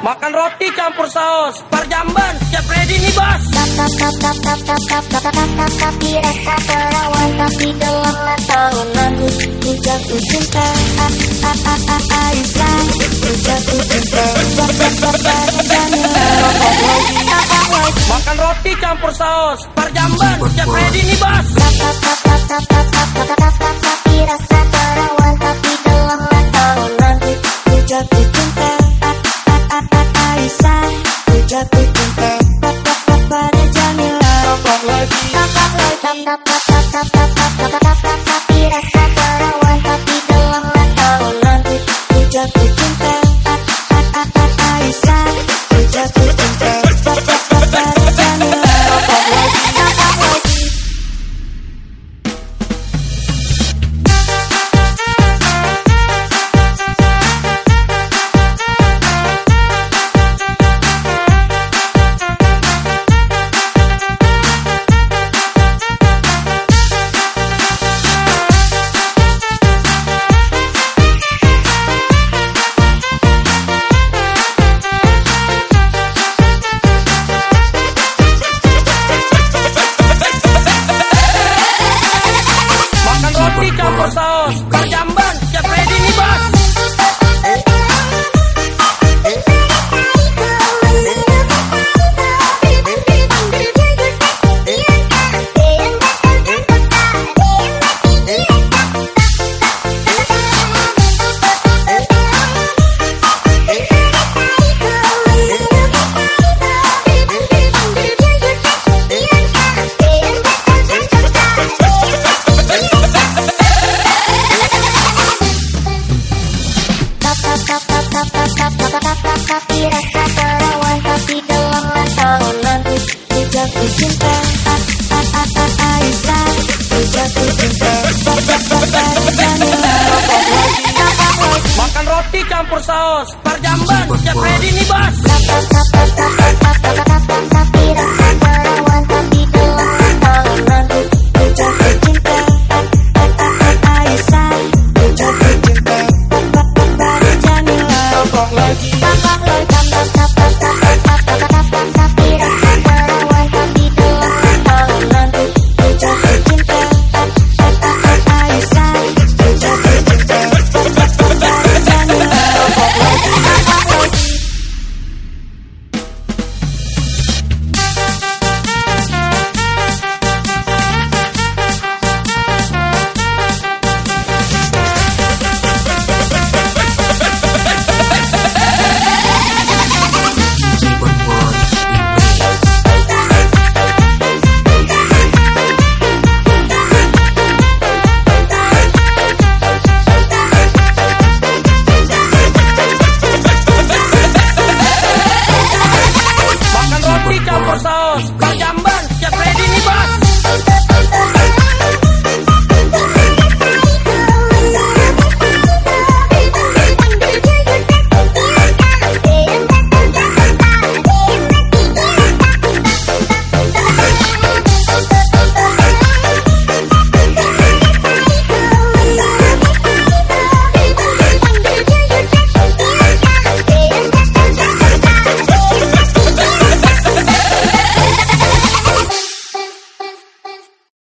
Makan roti campur saus, parjamban siap ready nih bos. Makan roti campur saus, parjamban siap ready nih bos. Jatuh cinta Pada Jamila Rokok lagi. Tapi siap ready nih bos.